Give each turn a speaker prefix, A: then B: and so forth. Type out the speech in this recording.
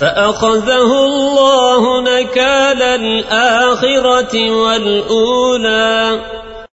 A: فأخذه الله نكال الآخرة والأولى.